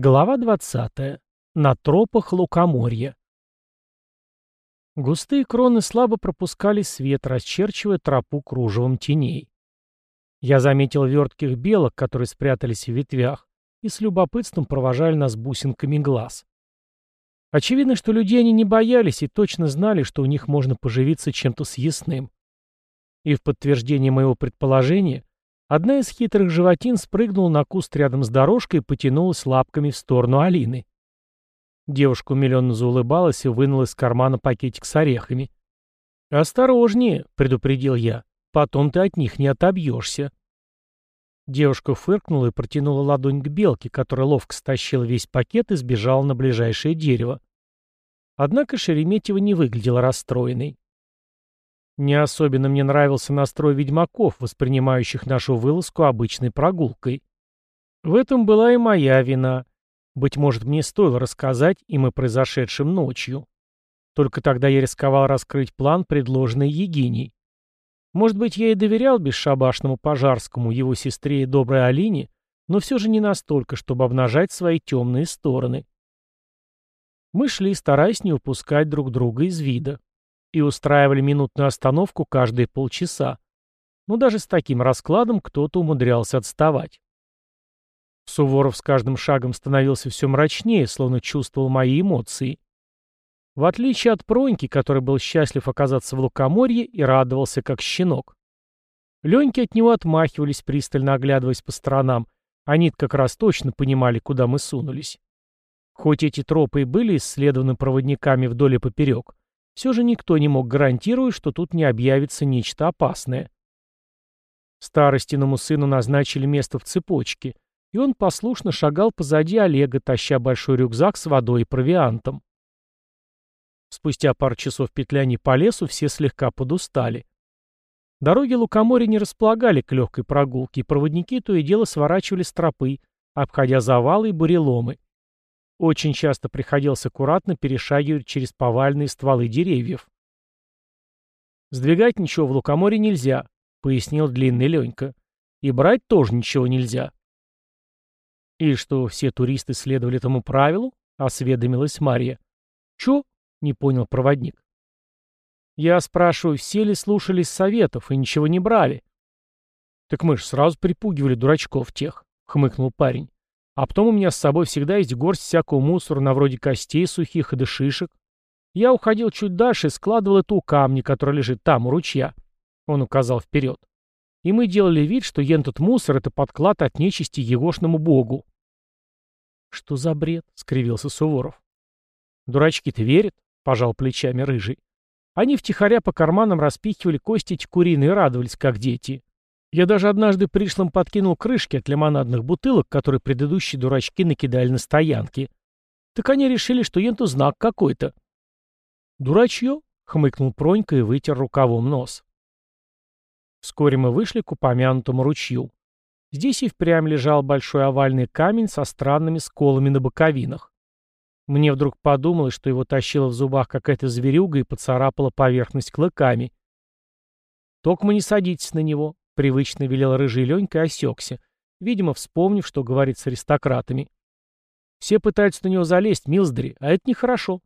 Глава 20. На тропах лукоморья. Густые кроны слабо пропускали свет, расчерчивая тропу кружевом теней. Я заметил вертких белок, которые спрятались в ветвях, и с любопытством провожали нас бусинками глаз. Очевидно, что людей они не боялись и точно знали, что у них можно поживиться чем-то съестным. И в подтверждение моего предположения Одна из хитрых животин спрыгнула на куст рядом с дорожкой и потянулась лапками в сторону Алины. Девушка умиленно заулыбалась и вынула из кармана пакетик с орехами. «Осторожнее», — предупредил я, — «потом ты от них не отобьешься». Девушка фыркнула и протянула ладонь к белке, которая ловко стащила весь пакет и сбежала на ближайшее дерево. Однако Шереметьева не выглядела расстроенной. Не особенно мне нравился настрой ведьмаков, воспринимающих нашу вылазку обычной прогулкой. В этом была и моя вина. Быть может, мне стоило рассказать им о произошедшем ночью. Только тогда я рисковал раскрыть план, предложенный Егиней. Может быть, я и доверял бесшабашному Пожарскому, его сестре и доброй Алине, но все же не настолько, чтобы обнажать свои темные стороны. Мы шли, стараясь не упускать друг друга из вида и устраивали минутную остановку каждые полчаса. Но даже с таким раскладом кто-то умудрялся отставать. Суворов с каждым шагом становился все мрачнее, словно чувствовал мои эмоции. В отличие от Проньки, который был счастлив оказаться в лукоморье и радовался как щенок. Леньки от него отмахивались, пристально оглядываясь по сторонам. Они как раз точно понимали, куда мы сунулись. Хоть эти тропы и были исследованы проводниками вдоль и поперек, все же никто не мог гарантировать, что тут не объявится нечто опасное. Старостиному сыну назначили место в цепочке, и он послушно шагал позади Олега, таща большой рюкзак с водой и провиантом. Спустя пару часов петляний по лесу все слегка подустали. Дороги Лукоморья не располагали к легкой прогулке, и проводники то и дело сворачивали с тропы, обходя завалы и буреломы. Очень часто приходилось аккуратно перешагивать через повальные стволы деревьев. «Сдвигать ничего в лукоморе нельзя», — пояснил длинный Ленька. «И брать тоже ничего нельзя». «И что, все туристы следовали этому правилу?» — осведомилась Марья. «Чё?» — не понял проводник. «Я спрашиваю, все ли слушались советов и ничего не брали?» «Так мы же сразу припугивали дурачков тех», — хмыкнул парень. А потом у меня с собой всегда есть горсть всякого мусора, на вроде костей сухих и да шишек. Я уходил чуть дальше и складывал это у камня, который лежит там, у ручья. Он указал вперед. И мы делали вид, что ентот мусор — это подклад от нечисти егошному богу. «Что за бред?» — скривился Суворов. «Дурачки-то верят?» — пожал плечами рыжий. Они втихаря по карманам распихивали кости эти куриные и радовались, как дети. Я даже однажды пришлым подкинул крышки от лимонадных бутылок, которые предыдущие дурачки накидали на стоянке. Так они решили, что енту знак какой-то. «Дурачье?» — хмыкнул Пронька и вытер рукавом нос. Вскоре мы вышли к упомянутому ручью. Здесь и впрямь лежал большой овальный камень со странными сколами на боковинах. Мне вдруг подумалось, что его тащила в зубах какая-то зверюга и поцарапала поверхность клыками. «Только не садитесь на него», Привычно велел рыжий Ленька и осекся, видимо, вспомнив, что говорит с аристократами. Все пытаются на него залезть, Милздри, а это нехорошо.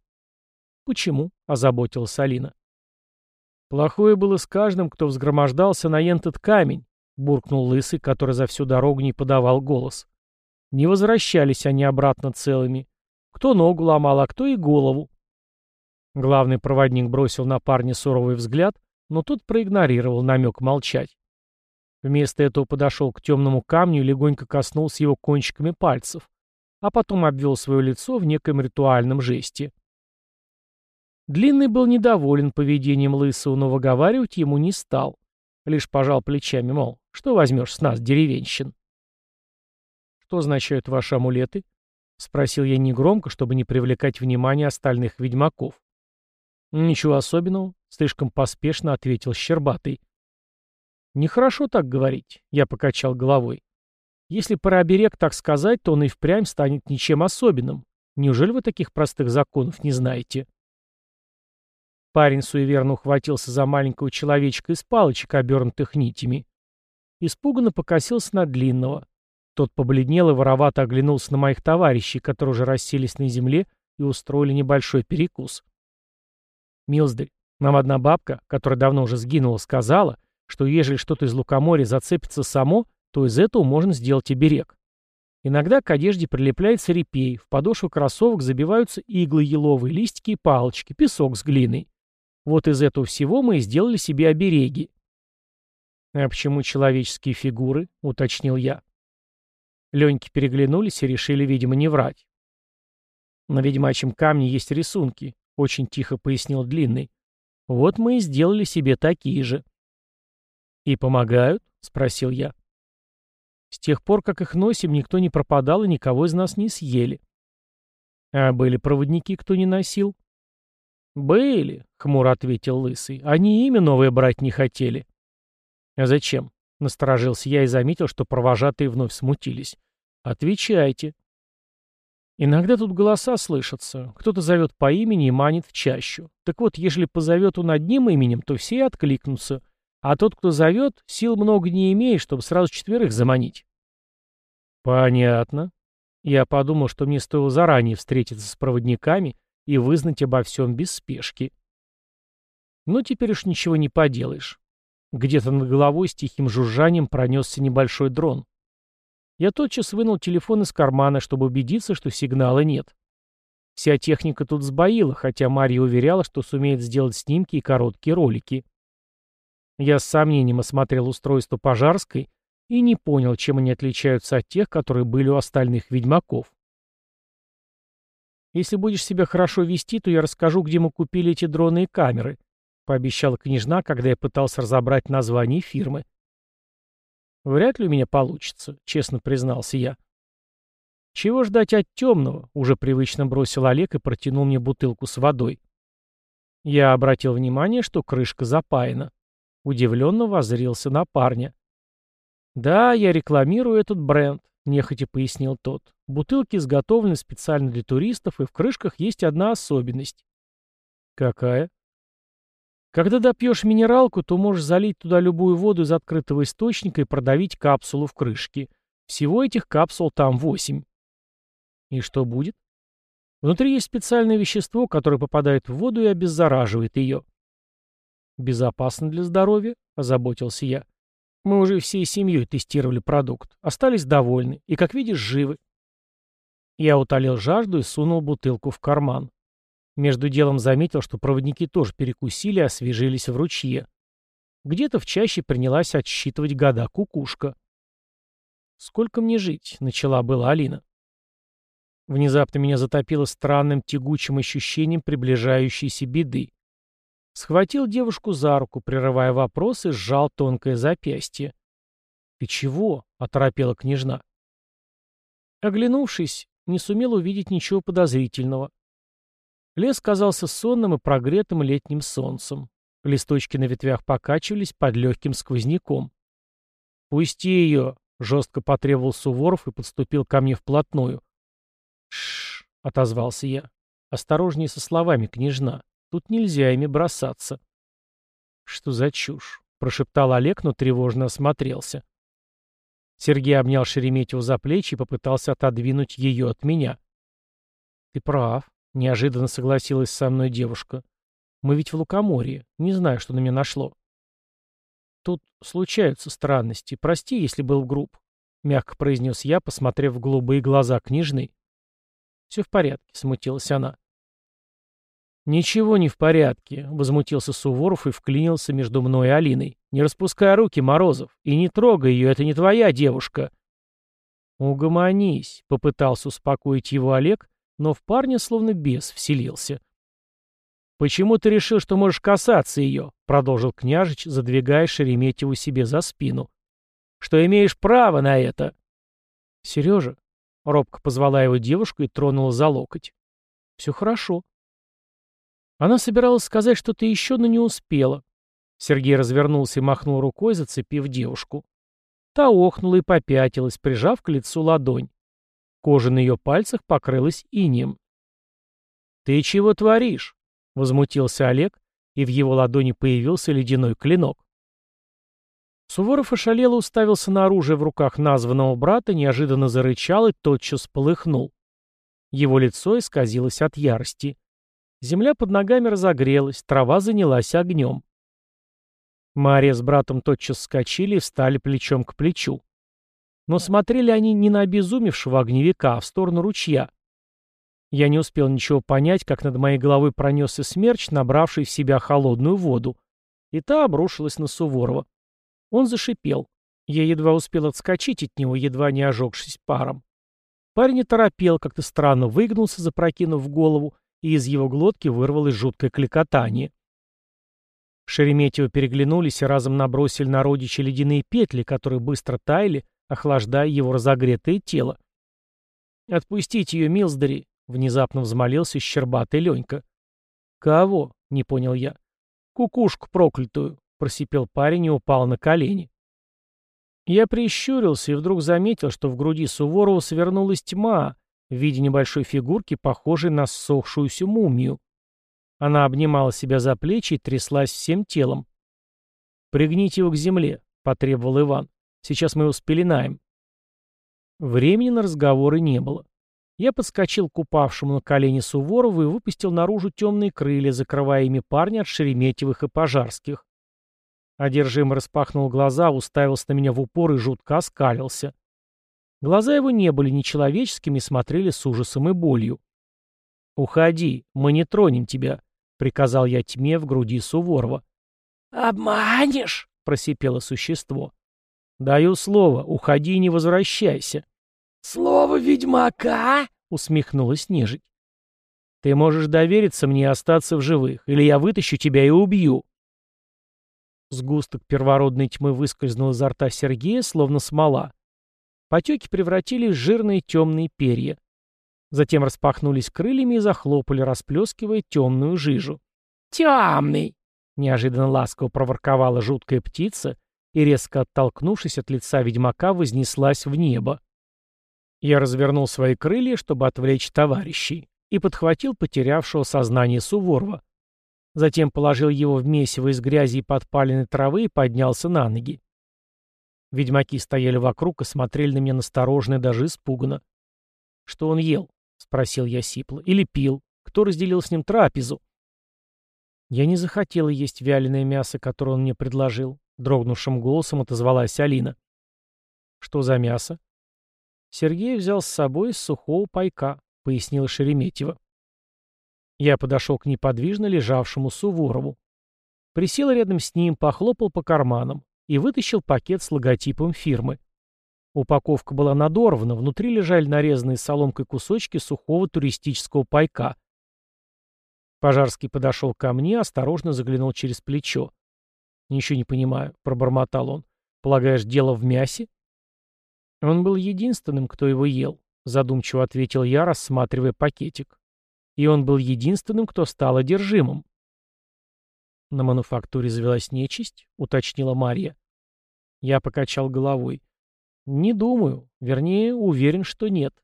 Почему? — озаботилась Алина. Плохое было с каждым, кто взгромождался на ентот камень, — буркнул лысый, который за всю дорогу не подавал голос. Не возвращались они обратно целыми. Кто ногу ломал, а кто и голову. Главный проводник бросил на парня суровый взгляд, но тот проигнорировал намек молчать. Вместо этого подошел к темному камню и легонько коснулся его кончиками пальцев, а потом обвел свое лицо в неком ритуальном жесте. Длинный был недоволен поведением Лысого, но выговаривать ему не стал. Лишь пожал плечами, мол, что возьмешь с нас, деревенщин? «Что означают ваши амулеты?» — спросил я негромко, чтобы не привлекать внимание остальных ведьмаков. «Ничего особенного», — слишком поспешно ответил Щербатый. «Нехорошо так говорить», — я покачал головой. «Если про так сказать, то он и впрямь станет ничем особенным. Неужели вы таких простых законов не знаете?» Парень суеверно ухватился за маленького человечка из палочек, обернутых нитями. Испуганно покосился на длинного. Тот побледнел и воровато оглянулся на моих товарищей, которые уже расселись на земле и устроили небольшой перекус. «Милздарь, нам одна бабка, которая давно уже сгинула, сказала, что ежели что-то из лукоморья зацепится само, то из этого можно сделать оберег. Иногда к одежде прилепляется репей, в подошву кроссовок забиваются иглы еловые, листики и палочки, песок с глиной. Вот из этого всего мы и сделали себе обереги. «А почему человеческие фигуры?» — уточнил я. Леньки переглянулись и решили, видимо, не врать. «На ведьмачьем камне есть рисунки», — очень тихо пояснил Длинный. «Вот мы и сделали себе такие же». «И помогают?» — спросил я. С тех пор, как их носим, никто не пропадал и никого из нас не съели. А были проводники, кто не носил? Были, хмуро ответил Лысый. Они имя новое брать не хотели. А зачем? Насторожился я и заметил, что провожатые вновь смутились. Отвечайте. Иногда тут голоса слышатся. Кто-то зовет по имени и манит в чащу. Так вот, ежели позовет он одним именем, то все откликнутся. А тот, кто зовет, сил много не имеет, чтобы сразу четверых заманить. Понятно. Я подумал, что мне стоило заранее встретиться с проводниками и вызнать обо всем без спешки. Но теперь уж ничего не поделаешь. Где-то над головой с тихим жужжанием пронесся небольшой дрон. Я тотчас вынул телефон из кармана, чтобы убедиться, что сигнала нет. Вся техника тут сбоила, хотя Марья уверяла, что сумеет сделать снимки и короткие ролики. Я с сомнением осмотрел устройство пожарской и не понял, чем они отличаются от тех, которые были у остальных ведьмаков. «Если будешь себя хорошо вести, то я расскажу, где мы купили эти дроны и камеры», — пообещала княжна, когда я пытался разобрать название фирмы. «Вряд ли у меня получится», — честно признался я. «Чего ждать от темного?» — уже привычно бросил Олег и протянул мне бутылку с водой. Я обратил внимание, что крышка запаяна. Удивленно воззрился на парня. «Да, я рекламирую этот бренд», — нехотя пояснил тот. «Бутылки изготовлены специально для туристов, и в крышках есть одна особенность». «Какая?» «Когда допьешь минералку, то можешь залить туда любую воду из открытого источника и продавить капсулу в крышке. Всего этих капсул там восемь». «И что будет?» «Внутри есть специальное вещество, которое попадает в воду и обеззараживает ее». «Безопасно для здоровья?» — озаботился я. «Мы уже всей семьей тестировали продукт. Остались довольны. И, как видишь, живы». Я утолил жажду и сунул бутылку в карман. Между делом заметил, что проводники тоже перекусили и освежились в ручье. Где-то в чаще принялась отсчитывать года кукушка. «Сколько мне жить?» — начала была Алина. Внезапно меня затопило странным тягучим ощущением приближающейся беды. Схватил девушку за руку, прерывая вопрос, и сжал тонкое запястье. «Ты чего?» — оторопела княжна. Оглянувшись, не сумел увидеть ничего подозрительного. Лес казался сонным и прогретым летним солнцем. Листочки на ветвях покачивались под легким сквозняком. «Пусти ее!» — жестко потребовал Суворов и подступил ко мне вплотную. «Шш!» — отозвался я. «Осторожнее со словами, княжна. Тут нельзя ими бросаться. Что за чушь? Прошептал Олег, но тревожно осмотрелся. Сергей обнял Шереметьеву за плечи и попытался отодвинуть ее от меня. «Ты прав», — неожиданно согласилась со мной девушка. «Мы ведь в Лукоморье. Не знаю, что на меня нашло». «Тут случаются странности. Прости, если был груб», — мягко произнес я, посмотрев в голубые глаза княжны. «Все в порядке», — смутилась она. «Ничего не в порядке», — возмутился Суворов и вклинился между мной и Алиной. «Не распускай руки, Морозов, и не трогай ее, это не твоя девушка». «Угомонись», — попытался успокоить его Олег, но в парня словно бес вселился. «Почему ты решил, что можешь касаться ее?» — продолжил княжич, задвигая Шереметьеву себе за спину. «Что имеешь право на это?» «Сережа», — робко позвала его девушка и тронула за локоть. «Все хорошо», она собиралась сказать что-то еще, но не успела. Сергей развернулся и махнул рукой, зацепив девушку. Та охнула и попятилась, прижав к лицу ладонь. Кожа на ее пальцах покрылась инеем. «Ты чего творишь?» — возмутился Олег, и в его ладони появился ледяной клинок. Суворов ошалело уставился на оружие в руках названного брата, неожиданно зарычал и тотчас полыхнул. Его лицо исказилось от ярости. Земля под ногами разогрелась, трава занялась огнем. Мария с братом тотчас вскочили и встали плечом к плечу. Но смотрели они не на обезумевшего огневика, а в сторону ручья. Я не успел ничего понять, как над моей головой пронесся смерч, набравший в себя холодную воду. И та обрушилась на Суворова. Он зашипел. Я едва успел отскочить от него, едва не ожегшись паром. Парень не торопел, как-то странно выгнулся, запрокинув голову, и из его глотки вырвалось жуткое кликотание. Шереметьево переглянулись и разом набросили на родича ледяные петли, которые быстро таяли, охлаждая его разогретое тело. «Отпустите ее, Милсдери!» — внезапно взмолился щербатый Ленька. «Кого?» — не понял я. «Кукушку проклятую!» просипел парень и упал на колени. Я прищурился и вдруг заметил, что в груди Суворова свернулась тьма в виде небольшой фигурки, похожей на ссохшуюся мумию. Она обнимала себя за плечи и тряслась всем телом. «Пригните его к земле», — потребовал Иван. «Сейчас мы его спеленаем». Времени на разговоры не было. Я подскочил к упавшему на колени Суворову и выпустил наружу темные крылья, закрывая ими парня от Шереметьевых и Пожарских. Одержимый распахнул глаза, уставился на меня в упор и жутко оскалился. Глаза его не были нечеловеческими и смотрели с ужасом и болью. «Уходи, мы не тронем тебя», — приказал я тьме в груди Суворова. «Обманешь?» — просипело существо. «Даю слово, уходи и не возвращайся». «Слово ведьмака?» — усмехнулась нежить. «Ты можешь довериться мне и остаться в живых, или я вытащу тебя и убью», Сгусток первородной тьмы выскользнул изо рта Сергея, словно смола. Потеки превратились в жирные темные перья. Затем распахнулись крыльями и захлопали, расплескивая темную жижу. «Темный!» — неожиданно ласково проворковала жуткая птица и, резко оттолкнувшись от лица ведьмака, вознеслась в небо. Я развернул свои крылья, чтобы отвлечь товарищей, и подхватил потерявшего сознание Суворова. Затем положил его в месиво из грязи и подпаленной травы и поднялся на ноги. Ведьмаки стояли вокруг и смотрели на меня настороженно и даже испуганно. «Что он ел?» — спросил я сипло. «Или пил? Кто разделил с ним трапезу?» Я не захотела есть вяленое мясо, которое он мне предложил. Дрогнувшим голосом отозвалась Алина. «Что за мясо?» Сергей взял с собой из сухого пайка, пояснила Шереметьева. Я подошел к неподвижно лежавшему Суворову. Присел рядом с ним, похлопал по карманам и вытащил пакет с логотипом фирмы. Упаковка была надорвана, внутри лежали нарезанные соломкой кусочки сухого туристического пайка. Пожарский подошел ко мне, осторожно заглянул через плечо. «Ничего не понимаю», — пробормотал он. «Полагаешь, дело в мясе?» «Он был единственным, кто его ел», — задумчиво ответил я, рассматривая пакетик и он был единственным, кто стал одержимым. «На мануфактуре завелась нечисть?» — уточнила Марья. Я покачал головой. «Не думаю. Вернее, уверен, что нет».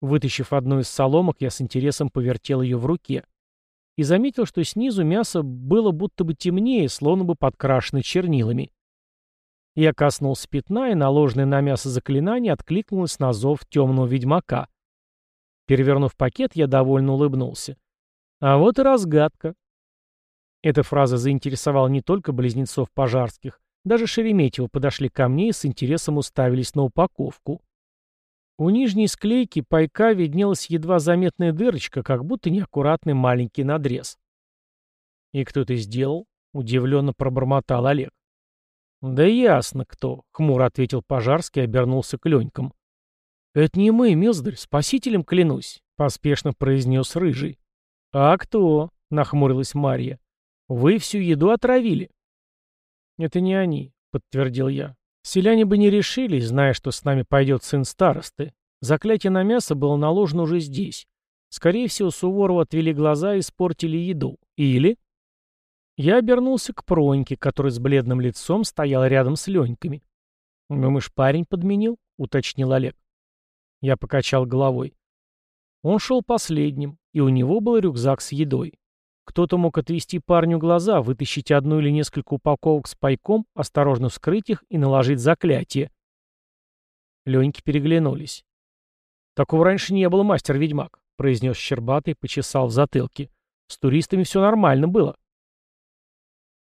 Вытащив одну из соломок, я с интересом повертел ее в руке и заметил, что снизу мясо было будто бы темнее, словно бы подкрашено чернилами. Я коснулся пятна, и наложенное на мясо заклинание откликнулось на зов темного ведьмака. Перевернув пакет, я довольно улыбнулся. А вот и разгадка. Эта фраза заинтересовала не только близнецов пожарских, даже Шереметьево подошли ко мне и с интересом уставились на упаковку. У нижней склейки пайка виднелась едва заметная дырочка, как будто неаккуратный маленький надрез. «И кто это сделал?» — удивленно пробормотал Олег. «Да ясно, кто», — хмуро ответил Пожарский и обернулся к Ленькам. «Это не мы, Милздарь, спасителем клянусь», — поспешно произнес Рыжий. «А кто?» — нахмурилась Марья. «Вы всю еду отравили». «Это не они», — подтвердил я. «Селяне бы не решились, зная, что с нами пойдет сын старосты. Заклятие на мясо было наложено уже здесь. Скорее всего, Суворову отвели глаза и испортили еду. Или...» Я обернулся к Проньке, который с бледным лицом стоял рядом с Леньками. «Думаешь, парень подменил?» — уточнил Олег. Я покачал головой. Он шел последним, и у него был рюкзак с едой. Кто-то мог отвести парню глаза, вытащить одну или несколько упаковок с пайком, осторожно вскрыть их и наложить заклятие. Леньки переглянулись. «Такого раньше не было, мастер-ведьмак», — произнес Щербатый, почесал в затылке. «С туристами все нормально было».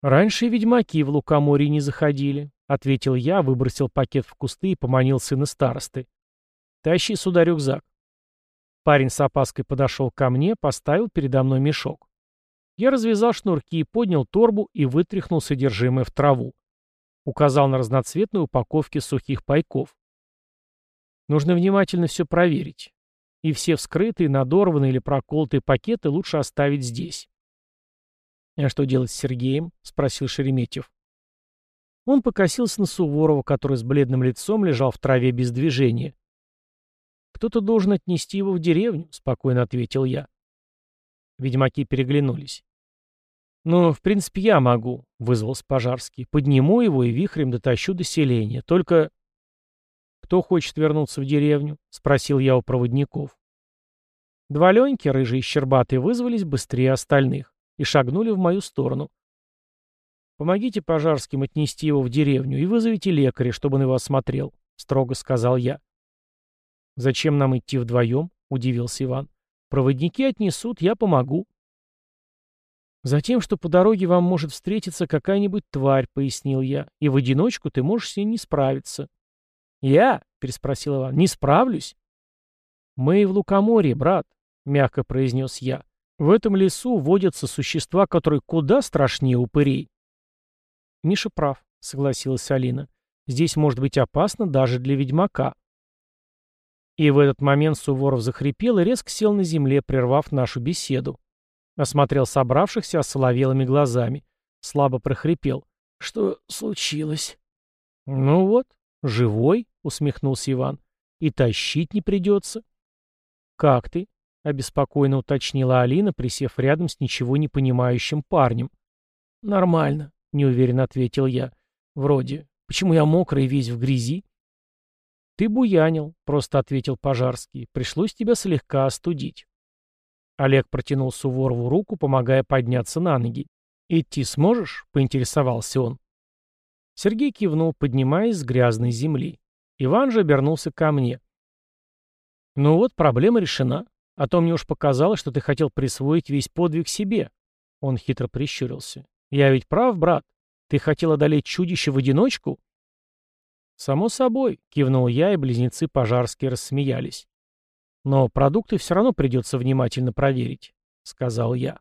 «Раньше ведьмаки в Лукоморье не заходили», — ответил я, выбросил пакет в кусты и поманил сына старосты. «Тащи сюда рюкзак». Парень с опаской подошел ко мне, поставил передо мной мешок. Я развязал шнурки, поднял торбу и вытряхнул содержимое в траву. Указал на разноцветные упаковки сухих пайков. Нужно внимательно все проверить. И все вскрытые, надорванные или проколотые пакеты лучше оставить здесь. «А что делать с Сергеем?» — спросил Шереметьев. Он покосился на Суворова, который с бледным лицом лежал в траве без движения. «Кто-то должен отнести его в деревню», — спокойно ответил я. Ведьмаки переглянулись. «Ну, в принципе, я могу», — вызвался Пожарский. «Подниму его и вихрем дотащу до селения. Только...» «Кто хочет вернуться в деревню?» — спросил я у проводников. Два Леньки, рыжие и щербатые, вызвались быстрее остальных и шагнули в мою сторону. «Помогите пожарским отнести его в деревню и вызовите лекаря, чтобы он его осмотрел», — строго сказал я. «Зачем нам идти вдвоем?» — удивился Иван. «Проводники отнесут, я помогу». «Затем, что по дороге вам может встретиться какая-нибудь тварь», — пояснил я, — «и в одиночку ты можешь с ней не справиться». «Я?» — переспросил Иван. «Не справлюсь?» «Мы в Лукоморье, брат», — мягко произнес я. В этом лесу водятся существа, которые куда страшнее упырей. Миша прав, согласилась Алина. Здесь может быть опасно даже для ведьмака. И в этот момент Суворов захрипел и резко сел на земле, прервав нашу беседу. Осмотрел собравшихся осоловелыми глазами. Слабо прохрипел. «Что случилось?» «Ну вот, живой», — усмехнулся Иван. «И тащить не придется». «Как ты?» — обеспокоенно уточнила Алина, присев рядом с ничего не понимающим парнем. «Нормально», — неуверенно ответил я. «Вроде. Почему я мокрый весь в грязи?» «Ты буянил», — просто ответил Пожарский. «Пришлось тебя слегка остудить». Олег протянул Суворову руку, помогая подняться на ноги. «Идти сможешь?» — поинтересовался он. Сергей кивнул, поднимаясь с грязной земли. Иван же обернулся ко мне. «Ну вот, проблема решена. А то мне уж показалось, что ты хотел присвоить весь подвиг себе. Он хитро прищурился. Я ведь прав, брат? Ты хотел одолеть чудище в одиночку? Само собой, кивнул я, и близнецы пожарские рассмеялись. Но продукты все равно придется внимательно проверить, сказал я.